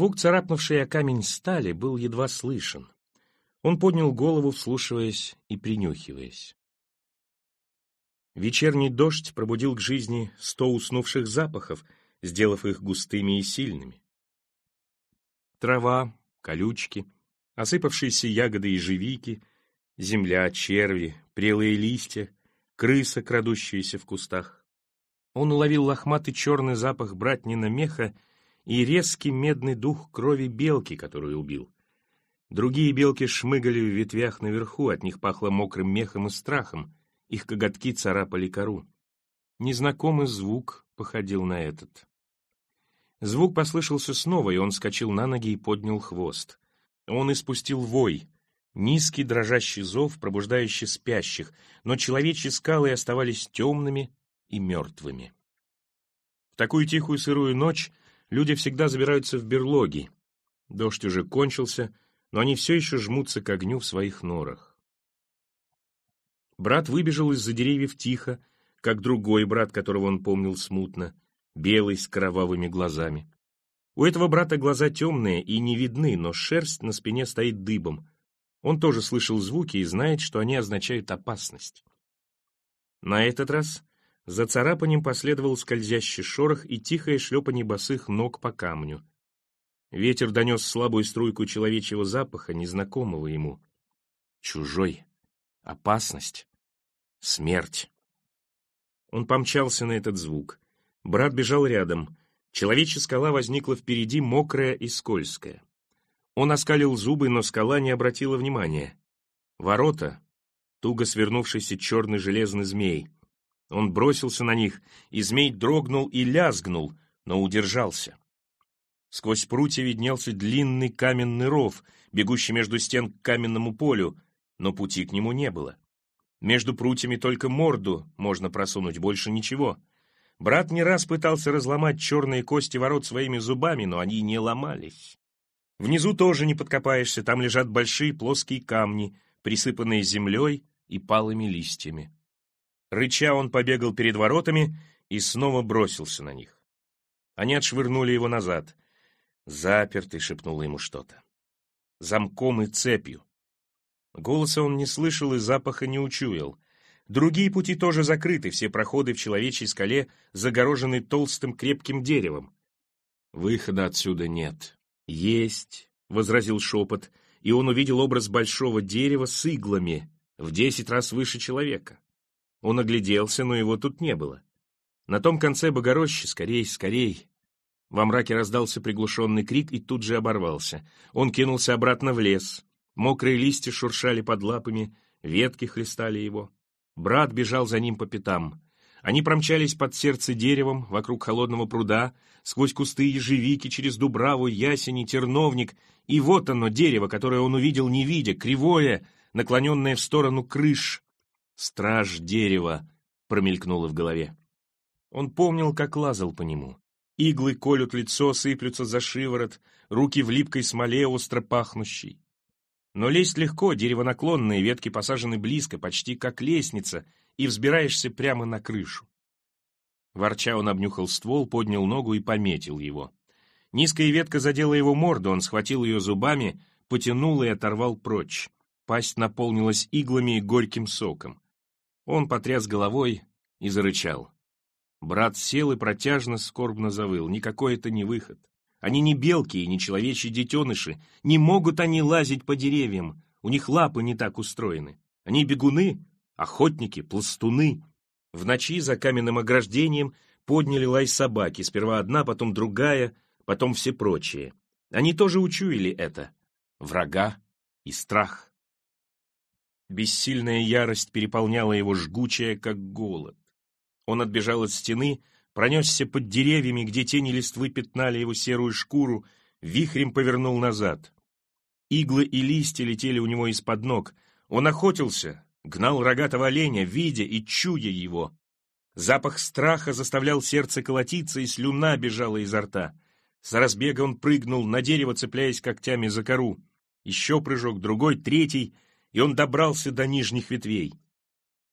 Звук, царапнувший о камень стали, был едва слышен. Он поднял голову, вслушиваясь и принюхиваясь. Вечерний дождь пробудил к жизни сто уснувших запахов, сделав их густыми и сильными. Трава, колючки, осыпавшиеся ягоды ежевики, земля, черви, прелые листья, крыса, крадущаяся в кустах. Он уловил лохматый черный запах братнина меха и резкий медный дух крови белки, которую убил. Другие белки шмыгали в ветвях наверху, от них пахло мокрым мехом и страхом, их коготки царапали кору. Незнакомый звук походил на этот. Звук послышался снова, и он скочил на ноги и поднял хвост. Он испустил вой, низкий дрожащий зов, пробуждающий спящих, но человечьи скалы оставались темными и мертвыми. В такую тихую сырую ночь люди всегда забираются в берлоги. Дождь уже кончился, но они все еще жмутся к огню в своих норах. Брат выбежал из-за деревьев тихо, как другой брат, которого он помнил смутно — белый с кровавыми глазами. У этого брата глаза темные и не видны, но шерсть на спине стоит дыбом. Он тоже слышал звуки и знает, что они означают опасность. На этот раз за царапанием последовал скользящий шорох и тихое шлепанье босых ног по камню. Ветер донес слабую струйку человечьего запаха, незнакомого ему. Чужой. Опасность. Смерть. Он помчался на этот звук. Брат бежал рядом. Человечья скала возникла впереди, мокрая и скользкая. Он оскалил зубы, но скала не обратила внимания. Ворота, туго свернувшийся черный железный змей. Он бросился на них, и змей дрогнул и лязгнул, но удержался. Сквозь прутья виднелся длинный каменный ров, бегущий между стен к каменному полю, но пути к нему не было. Между прутьями только морду можно просунуть, больше ничего. Брат не раз пытался разломать черные кости ворот своими зубами, но они не ломались. Внизу тоже не подкопаешься, там лежат большие плоские камни, присыпанные землей и палыми листьями. Рыча он побегал перед воротами и снова бросился на них. Они отшвырнули его назад. «Запертый», — шепнуло ему что-то. «Замком и цепью». Голоса он не слышал и запаха не учуял — Другие пути тоже закрыты, все проходы в человечьей скале загорожены толстым крепким деревом. Выхода отсюда нет. Есть, — возразил шепот, и он увидел образ большого дерева с иглами, в десять раз выше человека. Он огляделся, но его тут не было. На том конце Богорощи скорей, скорей. Во мраке раздался приглушенный крик и тут же оборвался. Он кинулся обратно в лес. Мокрые листья шуршали под лапами, ветки хлестали его. Брат бежал за ним по пятам. Они промчались под сердце деревом, вокруг холодного пруда, сквозь кусты ежевики, через дубраву, ясени, терновник. И вот оно, дерево, которое он увидел не видя, кривое, наклоненное в сторону крыш. «Страж дерева», — промелькнуло в голове. Он помнил, как лазал по нему. Иглы колют лицо, сыплются за шиворот, руки в липкой смоле остро пахнущей. Но лезть легко, дерево наклонное, ветки посажены близко, почти как лестница, и взбираешься прямо на крышу. Ворча он обнюхал ствол, поднял ногу и пометил его. Низкая ветка задела его морду, он схватил ее зубами, потянул и оторвал прочь. Пасть наполнилась иглами и горьким соком. Он потряс головой и зарычал. Брат сел и протяжно, скорбно завыл. Никакой это не выход. Они не белки и не человечьи детеныши. Не могут они лазить по деревьям. У них лапы не так устроены. Они бегуны, охотники, пластуны. В ночи за каменным ограждением подняли лай собаки. Сперва одна, потом другая, потом все прочие. Они тоже учуяли это. Врага и страх. Бессильная ярость переполняла его жгучая, как голод. Он отбежал от стены, пронесся под деревьями, где тени листвы пятнали его серую шкуру, вихрем повернул назад. Иглы и листья летели у него из-под ног. Он охотился, гнал рогатого оленя, видя и чуя его. Запах страха заставлял сердце колотиться, и слюна бежала изо рта. С разбега он прыгнул на дерево, цепляясь когтями за кору. Еще прыжок, другой, третий, и он добрался до нижних ветвей.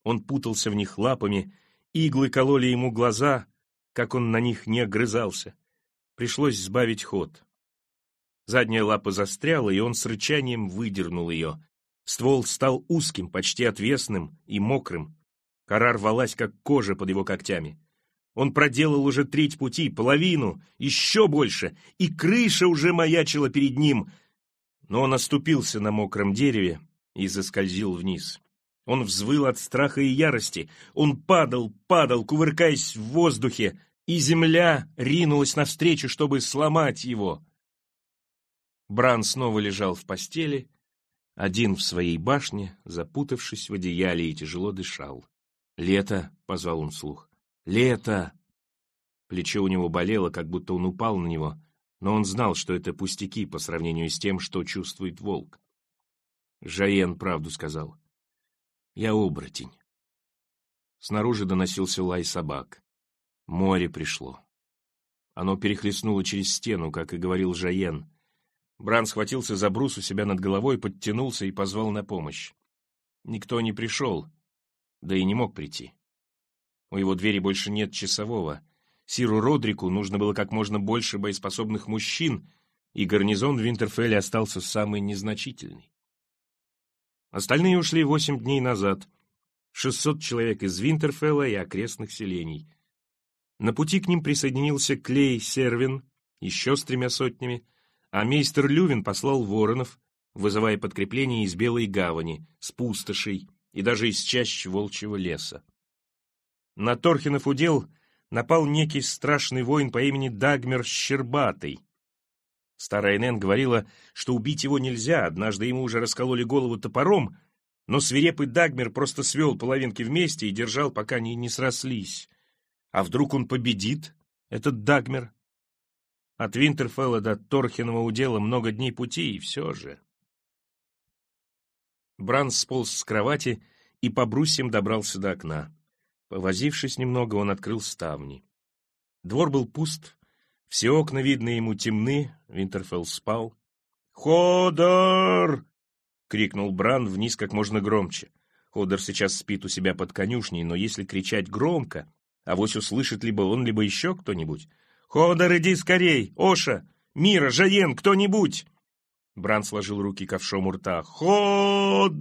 Он путался в них лапами, иглы кололи ему глаза, как он на них не огрызался. Пришлось сбавить ход. Задняя лапа застряла, и он с рычанием выдернул ее. Ствол стал узким, почти отвесным и мокрым. Кора рвалась, как кожа под его когтями. Он проделал уже треть пути, половину, еще больше, и крыша уже маячила перед ним. Но он оступился на мокром дереве и заскользил вниз. Он взвыл от страха и ярости. Он падал, падал, кувыркаясь в воздухе, и земля ринулась навстречу, чтобы сломать его. Бран снова лежал в постели, один в своей башне, запутавшись в одеяле и тяжело дышал. «Лето!» — позвал он вслух. «Лето!» Плечо у него болело, как будто он упал на него, но он знал, что это пустяки по сравнению с тем, что чувствует волк. Жаен правду сказал. «Я оборотень». Снаружи доносился лай собак. Море пришло. Оно перехлестнуло через стену, как и говорил Жаен. Бран схватился за брус у себя над головой, подтянулся и позвал на помощь. Никто не пришел, да и не мог прийти. У его двери больше нет часового. Сиру Родрику нужно было как можно больше боеспособных мужчин, и гарнизон в Винтерфелле остался самый незначительный. Остальные ушли восемь дней назад. Шестьсот человек из Винтерфелла и окрестных селений. На пути к ним присоединился Клей Сервин, еще с тремя сотнями, а мейстер Лювин послал воронов, вызывая подкрепление из Белой гавани, с пустошей и даже из чащ волчьего леса. На Торхинов удел напал некий страшный воин по имени Дагмер Щербатый. Старая Нэн говорила, что убить его нельзя, однажды ему уже раскололи голову топором, но свирепый Дагмер просто свел половинки вместе и держал, пока они не срослись. А вдруг он победит, этот Дагмер? От Винтерфелла до Торхинова удела много дней пути, и все же. Бранс сполз с кровати и по брусьям добрался до окна. Повозившись немного, он открыл ставни. Двор был пуст, все окна, видны ему, темны, Винтерфелл спал. «Ходор!» — крикнул Бран вниз как можно громче. Ходор сейчас спит у себя под конюшней, но если кричать громко, авось услышит либо он, либо еще кто-нибудь, «Ходор, иди скорей! Оша! Мира, Жаен, кто-нибудь!» Бран сложил руки ковшом у рта. «Ходор!»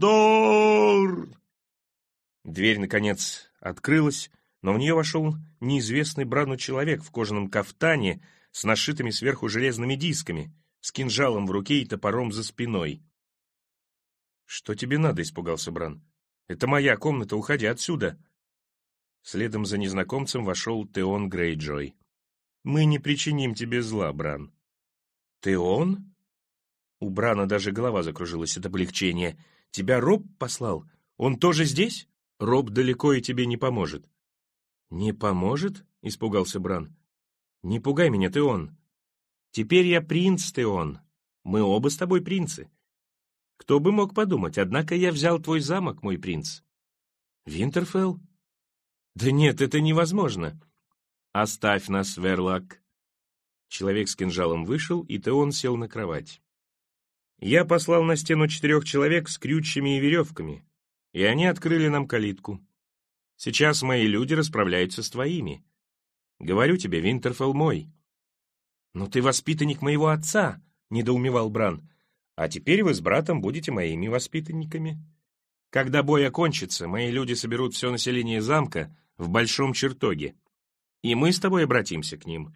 Дверь, наконец, открылась, но в нее вошел неизвестный Брану человек в кожаном кафтане с нашитыми сверху железными дисками, с кинжалом в руке и топором за спиной. «Что тебе надо?» — испугался Бран. «Это моя комната, уходи отсюда!» Следом за незнакомцем вошел Теон Грейджой. Мы не причиним тебе зла, Бран». «Ты он?» У Брана даже голова закружилась от облегчения. «Тебя Роб послал? Он тоже здесь? Роб далеко и тебе не поможет». «Не поможет?» — испугался Бран. «Не пугай меня, ты он. Теперь я принц, ты он. Мы оба с тобой принцы. Кто бы мог подумать, однако я взял твой замок, мой принц». «Винтерфелл?» «Да нет, это невозможно. «Оставь нас, Верлак!» Человек с кинжалом вышел, и Теон сел на кровать. Я послал на стену четырех человек с крючьями и веревками, и они открыли нам калитку. Сейчас мои люди расправляются с твоими. Говорю тебе, Винтерфелл мой. «Но ты воспитанник моего отца», — недоумевал Бран. «А теперь вы с братом будете моими воспитанниками. Когда бой окончится, мои люди соберут все население замка в большом чертоге и мы с тобой обратимся к ним.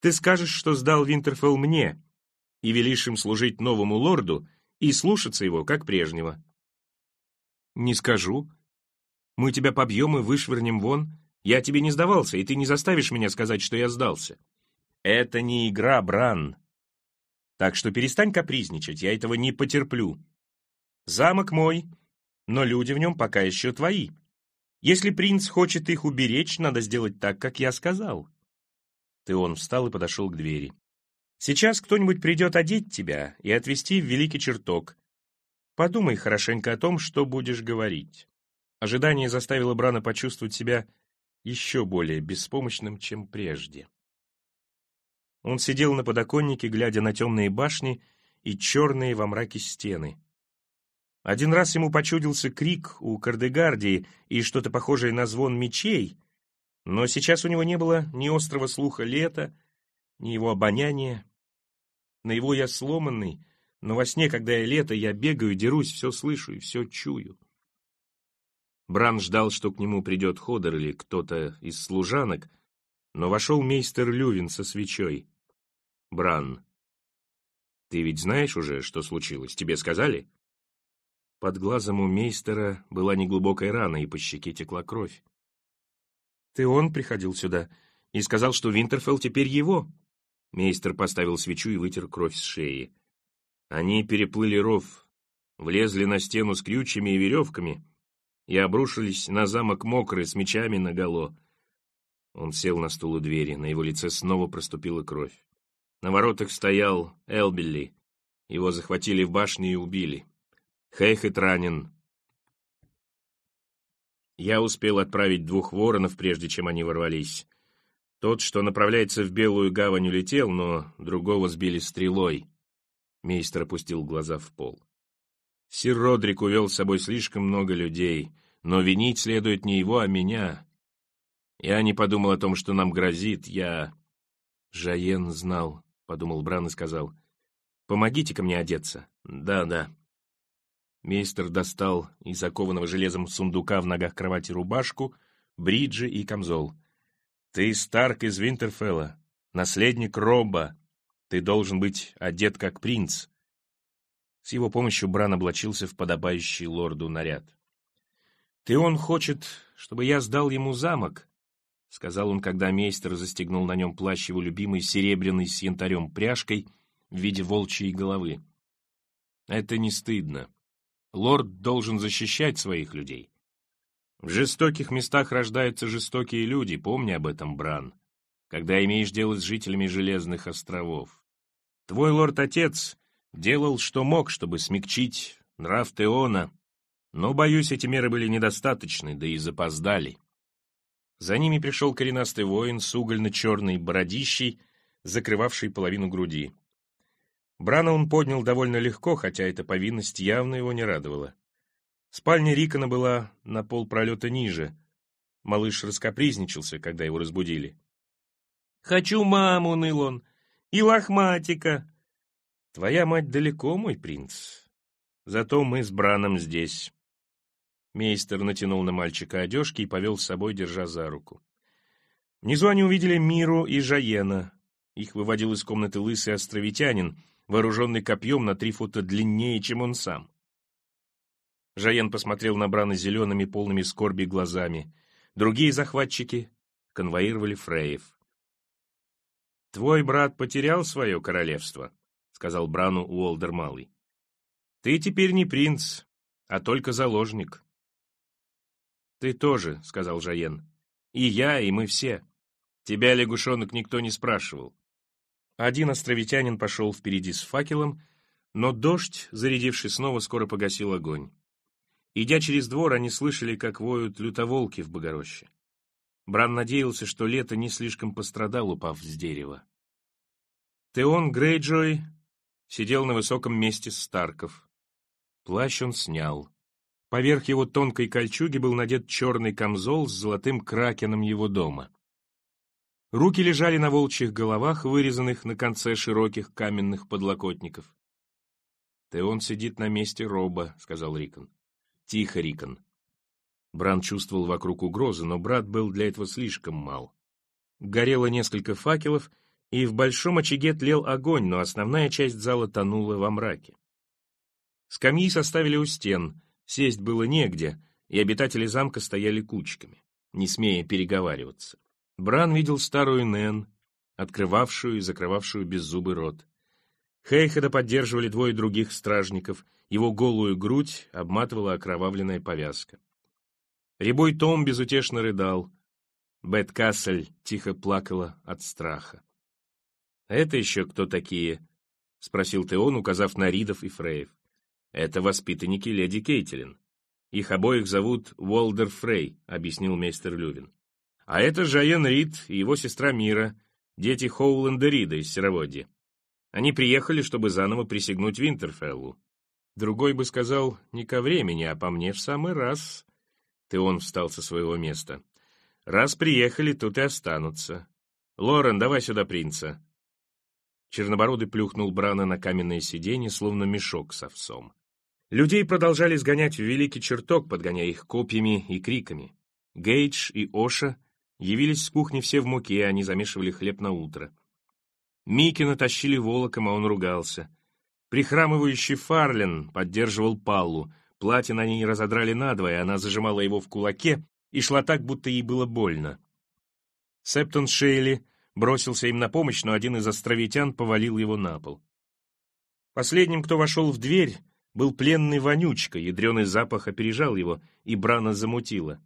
Ты скажешь, что сдал Винтерфелл мне, и велишь им служить новому лорду и слушаться его, как прежнего». «Не скажу. Мы тебя побьем и вышвырнем вон. Я тебе не сдавался, и ты не заставишь меня сказать, что я сдался. Это не игра, Бран. Так что перестань капризничать, я этого не потерплю. Замок мой, но люди в нем пока еще твои. Если принц хочет их уберечь, надо сделать так, как я сказал. Теон встал и подошел к двери. Сейчас кто-нибудь придет одеть тебя и отвезти в великий чертог. Подумай хорошенько о том, что будешь говорить. Ожидание заставило Брана почувствовать себя еще более беспомощным, чем прежде. Он сидел на подоконнике, глядя на темные башни и черные во мраке стены. Один раз ему почудился крик у Кардегардии и что-то похожее на звон мечей, Но сейчас у него не было ни острого слуха лета, ни его обоняния. На его я сломанный, но во сне, когда я лето, я бегаю, дерусь, все слышу и все чую. Бран ждал, что к нему придет Ходор или кто-то из служанок, но вошел мейстер Лювин со свечой. «Бран, ты ведь знаешь уже, что случилось? Тебе сказали?» Под глазом у мейстера была неглубокая рана, и по щеке текла кровь. «Ты он приходил сюда и сказал, что Винтерфелл теперь его?» Мейстер поставил свечу и вытер кровь с шеи. Они переплыли ров, влезли на стену с крючьями и веревками и обрушились на замок мокрые с мечами наголо. Он сел на стул у двери, на его лице снова проступила кровь. На воротах стоял Элбилли. Его захватили в башне и убили. Хейхет ранен. Я успел отправить двух воронов, прежде чем они ворвались. Тот, что направляется в Белую гавань, улетел, но другого сбили стрелой. Мейстер опустил глаза в пол. Сир Родрик увел с собой слишком много людей, но винить следует не его, а меня. Я не подумал о том, что нам грозит, я... Жаен знал, — подумал Бран и сказал. «Помогите-ка мне одеться». «Да, да». Мейстер достал из закованного железом сундука в ногах кровати рубашку, бриджи и камзол. «Ты Старк из Винтерфелла, наследник Робба. Ты должен быть одет как принц». С его помощью Бран облачился в подобающий лорду наряд. «Ты он хочет, чтобы я сдал ему замок?» — сказал он, когда мейстер застегнул на нем плащ его любимой серебряной с янтарем пряжкой в виде волчьей головы. «Это не стыдно. Лорд должен защищать своих людей. В жестоких местах рождаются жестокие люди, помни об этом, Бран, когда имеешь дело с жителями Железных островов. Твой лорд-отец делал, что мог, чтобы смягчить нрав Теона, но, боюсь, эти меры были недостаточны, да и запоздали. За ними пришел коренастый воин с угольно-черной бородищей, закрывавшей половину груди. Брана он поднял довольно легко, хотя эта повинность явно его не радовала. Спальня Рикона была на пол пролета ниже. Малыш раскопризничался, когда его разбудили. «Хочу маму», — ныл он, — «и лохматика». «Твоя мать далеко, мой принц. Зато мы с Браном здесь». Мейстер натянул на мальчика одежки и повел с собой, держа за руку. Внизу они увидели Миру и Жаена. Их выводил из комнаты лысый островитянин, вооруженный копьем на три фута длиннее, чем он сам. Жаен посмотрел на Брана зелеными, полными скорби глазами. Другие захватчики конвоировали Фреев. «Твой брат потерял свое королевство», — сказал Брану Уолдер Малый. «Ты теперь не принц, а только заложник». «Ты тоже», — сказал Жаен. «И я, и мы все. Тебя, лягушонок, никто не спрашивал». Один островитянин пошел впереди с факелом, но дождь, зарядивший снова, скоро погасил огонь. Идя через двор, они слышали, как воют лютоволки в Богороще. Бран надеялся, что лето не слишком пострадал, упав с дерева. Теон Грейджой сидел на высоком месте Старков. Плащ он снял. Поверх его тонкой кольчуги был надет черный камзол с золотым кракеном его дома. Руки лежали на волчьих головах, вырезанных на конце широких каменных подлокотников. «Ты он сидит на месте роба», — сказал Рикон. «Тихо, Рикон». Бран чувствовал вокруг угрозы, но брат был для этого слишком мал. Горело несколько факелов, и в большом очаге тлел огонь, но основная часть зала тонула во мраке. Скамьи составили у стен, Сесть было негде, и обитатели замка стояли кучками, не смея переговариваться. Бран видел старую Нэн, открывавшую и закрывавшую беззубый рот. Хейхеда поддерживали двое других стражников, его голую грудь обматывала окровавленная повязка. Рябой Том безутешно рыдал. Бет Кассель тихо плакала от страха. «Это еще кто такие?» — спросил Теон, указав на Ридов и Фреев. Это воспитанники леди Кейтилин. Их обоих зовут Уолдер Фрей, объяснил мейстер Лювин. А это Жаен Рид и его сестра Мира, дети Хоуленда Рида из Сероводья. Они приехали, чтобы заново присягнуть Винтерфеллу. Другой бы сказал, не ко времени, а по мне в самый раз. Ты он встал со своего места. Раз приехали, тут и останутся. Лорен, давай сюда принца. Чернобородый плюхнул Брана на каменное сиденье, словно мешок с овсом. Людей продолжали сгонять в великий чертог, подгоняя их копьями и криками. Гейдж и Оша явились с кухни все в муке, они замешивали хлеб на утро. Микки натащили волоком, а он ругался. Прихрамывающий Фарлен поддерживал Паллу. Платье на ней разодрали надвое, она зажимала его в кулаке и шла так, будто ей было больно. Септон Шейли бросился им на помощь, но один из островитян повалил его на пол. Последним, кто вошел в дверь, был пленный вонючка, ядреный запах опережал его, и Брана замутила.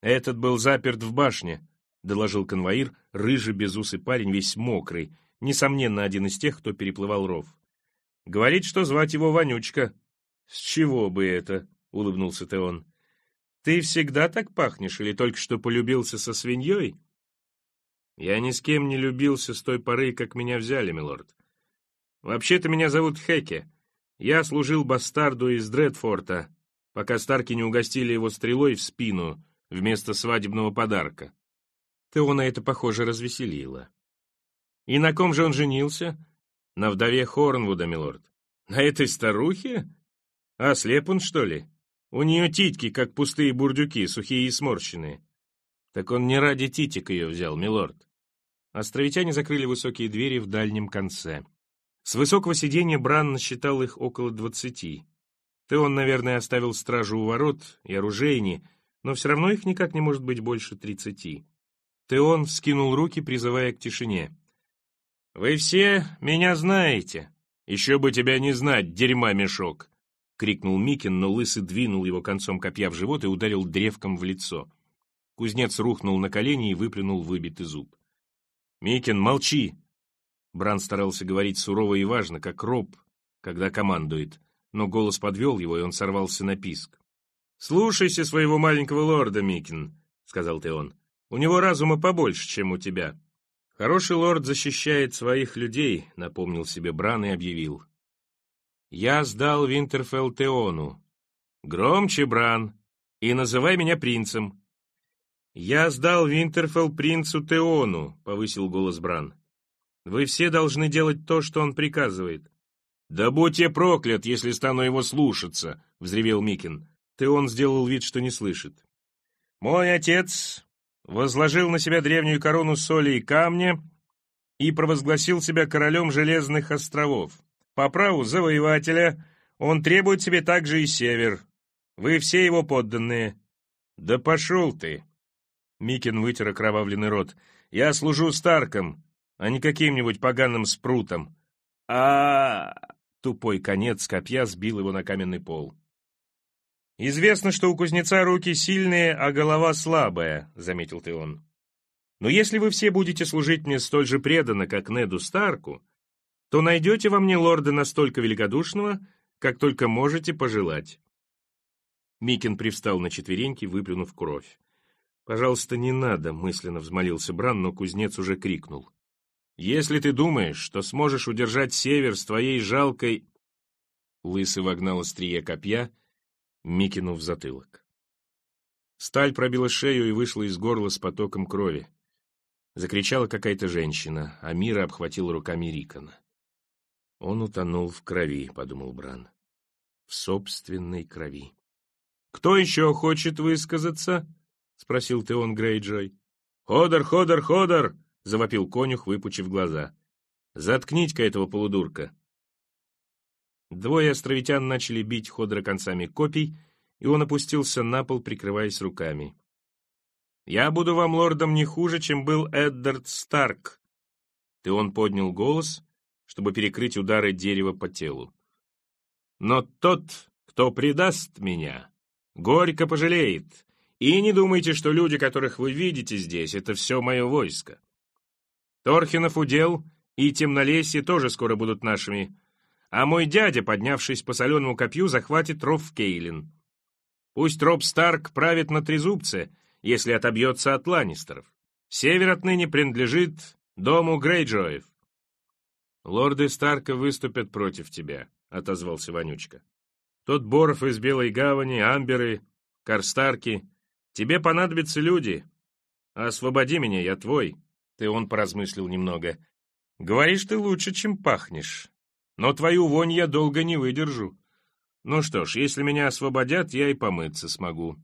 «Этот был заперт в башне», — доложил конвоир, рыжий безусый парень, весь мокрый, несомненно, один из тех, кто переплывал ров. «Говорит, что звать его Вонючка». «С чего бы это?» — улыбнулся Теон. «Ты всегда так пахнешь или только что полюбился со свиньей?» «Я ни с кем не любился с той поры, как меня взяли, милорд. Вообще-то меня зовут Хеке. Я служил бастарду из Дредфорта, пока Старки не угостили его стрелой в спину вместо свадебного подарка. Теона это, похоже, развеселило. И на ком же он женился? На вдове Хорнвуда, милорд. На этой старухе? А слеп он, что ли? У нее титьки, как пустые бурдюки, сухие и сморщенные. Так он не ради титик ее взял, милорд. Островитяне закрыли высокие двери в дальнем конце. С высокого сиденья Бран насчитал их около двадцати. Ты он, наверное, оставил стражу у ворот и оружейни, но все равно их никак не может быть больше тридцати. Теон вскинул руки, призывая к тишине. «Вы все меня знаете. Еще бы тебя не знать, дерьма мешок!» — крикнул Микин, но лысый двинул его концом копья в живот и ударил древком в лицо. Кузнец рухнул на колени и выплюнул выбитый зуб. «Микин, молчи!» Бран старался говорить сурово и важно, как роб, когда командует, но голос подвел его, и он сорвался на писк. «Слушайся своего маленького лорда, Микин», — сказал ты он. «У него разума побольше, чем у тебя». «Хороший лорд защищает своих людей», — напомнил себе Бран и объявил. «Я сдал Винтерфелл Теону. Громче, Бран, и называй меня принцем». «Я сдал Винтерфелл принцу Теону», — повысил голос Бран. Вы все должны делать то, что он приказывает». «Да будь я проклят, если стану его слушаться!» — взревел Микин. Ты он сделал вид, что не слышит. «Мой отец возложил на себя древнюю корону соли и камня и провозгласил себя королем Железных островов. По праву завоевателя он требует себе также и север. Вы все его подданные». «Да пошел ты!» Микин вытер окровавленный рот. «Я служу Старком, а не каким-нибудь поганым спрутом. а Тупой конец копья сбил его на каменный пол. «Известно, что у кузнеца руки сильные, а голова слабая», — заметил ты он. «Но если вы все будете служить мне столь же преданно, как Неду Старку, то найдете во мне лорда настолько великодушного, как только можете пожелать». Микин привстал на четвереньки, выплюнув кровь. «Пожалуйста, не надо», — мысленно взмолился Бран, но кузнец уже крикнул. Если ты думаешь, что сможешь удержать север с твоей жалкой...» Лысый вогнал острие копья, Микину в затылок. Сталь пробила шею и вышла из горла с потоком крови. Закричала какая-то женщина, а Мира обхватила руками Рикона. «Он утонул в крови», — подумал Бран. «В собственной крови». «Кто еще хочет высказаться?» — спросил Теон Грейджой. «Ходор, ходор, ходор!» — завопил конюх, выпучив глаза. «Заткнить-ка этого полудурка!» Двое островитян начали бить Ходора концами копий, и он опустился на пол, прикрываясь руками. «Я буду вам лордом не хуже, чем был Эддард Старк!» И он поднял голос, чтобы перекрыть удары дерева по телу. «Но тот, кто предаст меня, горько пожалеет, и не думайте, что люди, которых вы видите здесь, это все мое войско. Торхинов удел и темнолесье тоже скоро будут нашими. А мой дядя, поднявшись по соленому копью, захватит ров Кейлин. Пусть Роб Старк правит на Трезубце, если отобьется от Ланнистеров. Север отныне принадлежит дому Грейджоев. «Лорды Старка выступят против тебя», — отозвался Вонючка. «Тот Боров из Белой Гавани, Амберы, Карстарки. Тебе понадобятся люди, «Освободи меня, я твой!» Ты он поразмыслил немного. «Говоришь ты лучше, чем пахнешь. Но твою вонь я долго не выдержу. Ну что ж, если меня освободят, я и помыться смогу».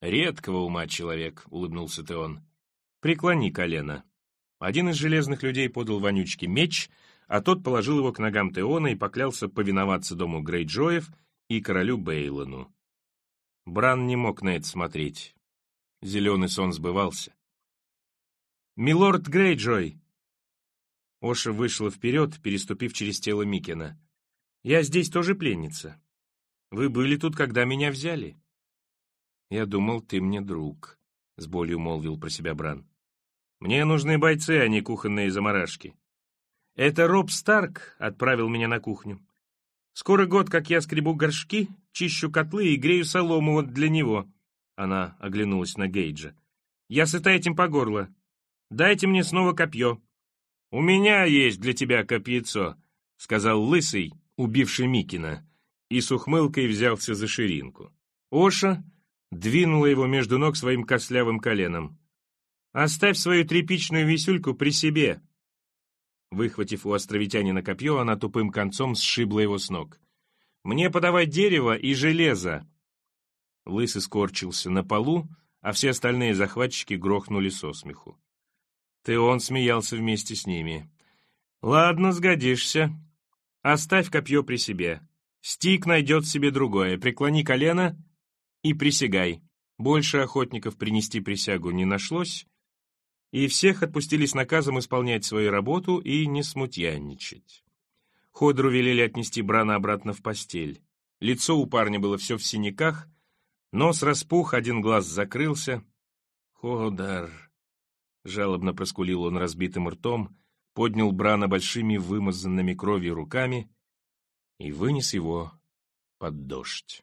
«Редкого ума человек», — улыбнулся Теон. «Преклони колено». Один из железных людей подал вонючке меч, а тот положил его к ногам Теона и поклялся повиноваться дому Грейджоев и королю Бейлону. Бран не мог на это смотреть. Зеленый сон сбывался. «Милорд Грейджой!» Оша вышла вперед, переступив через тело Микена. «Я здесь тоже пленница. Вы были тут, когда меня взяли». «Я думал, ты мне друг», — с болью молвил про себя Бран. «Мне нужны бойцы, а не кухонные заморашки. Это Роб Старк отправил меня на кухню. Скоро год, как я скребу горшки, чищу котлы и грею солому вот для него». Она оглянулась на Гейджа. «Я сыта этим по горло. Дайте мне снова копье». «У меня есть для тебя копьецо», — сказал Лысый, убивший Микина, и с ухмылкой взялся за ширинку. Оша двинула его между ног своим кослявым коленом. «Оставь свою тряпичную висюльку при себе!» Выхватив у островитянина копье, она тупым концом сшибла его с ног. «Мне подавать дерево и железо!» Лысый скорчился на полу, а все остальные захватчики грохнули со смеху. Теон смеялся вместе с ними. «Ладно, сгодишься. Оставь копье при себе. Стик найдет себе другое. Преклони колено и присягай». Больше охотников принести присягу не нашлось, и всех отпустили с наказом исполнять свою работу и не смутьянничать. Ходру велели отнести Брана обратно в постель. Лицо у парня было все в синяках, Нос распух, один глаз закрылся. «Ходар!» — жалобно проскулил он разбитым ртом, поднял Брана большими вымазанными кровью руками и вынес его под дождь.